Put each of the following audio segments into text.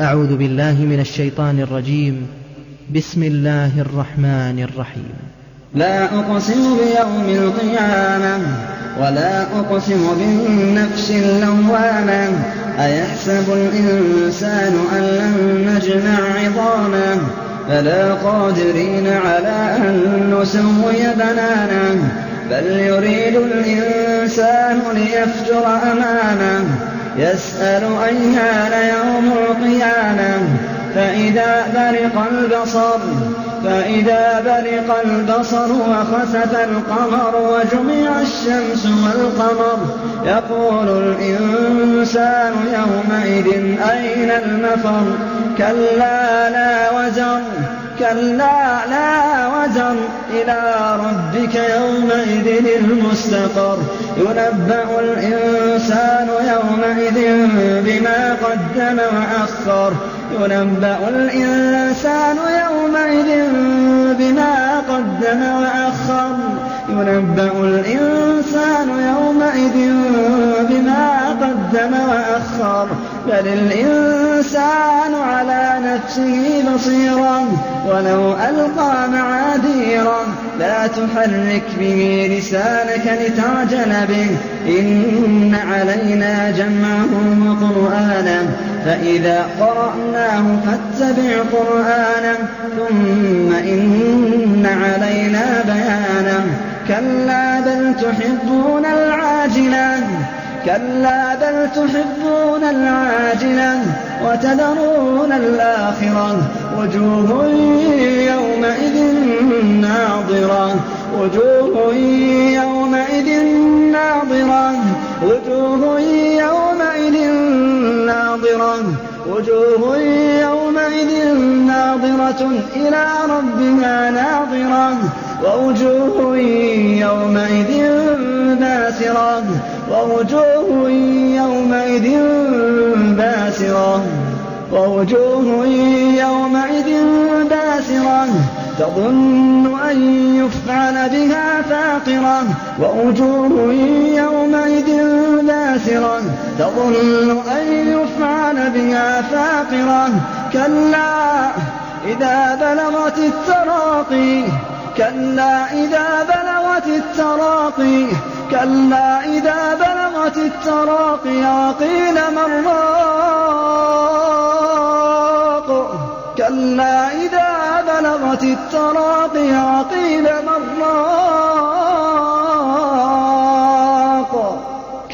أعوذ بالله من الشيطان الرجيم. بسم الله الرحمن الرحيم. لا أقسم بيوم القيامة ولا أقسم بالنفس اللوامة. أيحسب الإنسان أن لن نجمع عظامه؟ فلا قادرين على أن نسوي بنانه. بل يريد الإنسان ليفجر أمامه. يسأل أيان يوم القيامة فإذا برق البصر فإذا برق البصر وخسف القمر وجمع الشمس والقمر يقول الإنسان يومئذ أين المفر؟ كلا لا وزر. كلا لا وزر إلى ربك يومئذ المستقر. ينبأ الإنسان يومئذ بما قدم وأخر. ينبأ الإنسان يومئذ بما قدم وأخر. ينبأ الإنسان يومئذ قدم وأخر. بل الإنسان على نفسه بصيرا ولو ألقى معاذيرا لا تحرك به لسانك لتعجل به. إن علينا جمعه وقرآنه فإذا قرأناه فاتبع قرآنه ثم إن علينا بيانه كلا بل تحبون العاجلة كلا بل تحبون العاجلة وتذرون الآخرة وجوه يومئذ ناظرة وجوه يومئذ ناظرة وجوه يومئذ ناظرة وجوه يومئذ ناظرة إلى ربها ناظرة. ووجوه يومئذ باسرة. ووجوه يومئذ باسرة. ووجوه يومئذ باسرة. تظن أن يفعل بها فاقرة. ووجوه يومئذ باسرة. تظن أن يفعل بها فاقرة. كلا إذا بلغت التراقي كلا إذا بلغت التراقي كلا إذا بلغت التراقي وقيل من راق كلا إذا بلغت التراقي وقيل من راق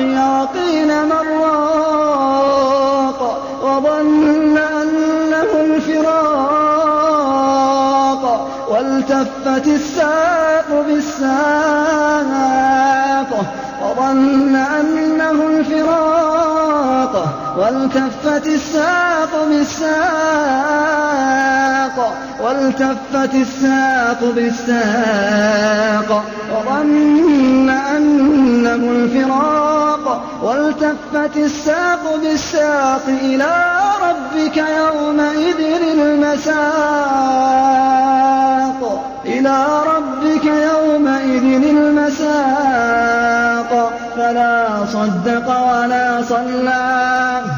التراقي وقيل راق وظن أنه الفراق والتفت الساق بالساق وظن أنه الفراق والتفت الساق بالساق والتفت الساق بالساق وظن والتفت الساق بالساق إلى ربك يومئذ المساق. إلى ربك يومئذ المساق. فلا صدق ولا صلى.